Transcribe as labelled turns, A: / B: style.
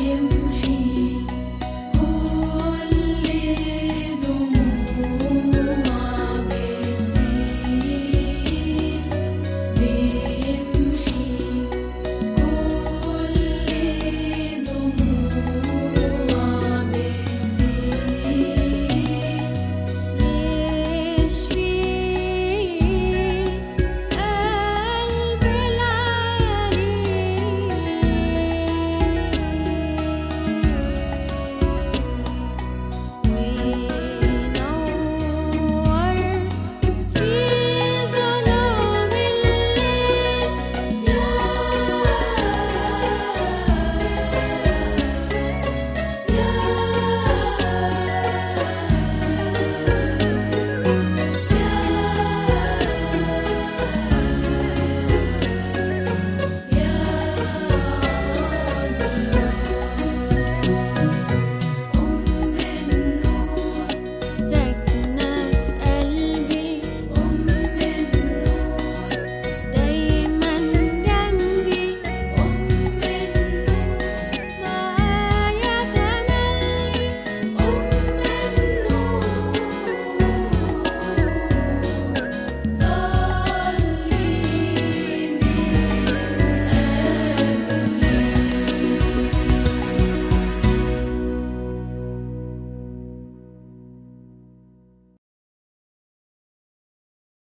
A: you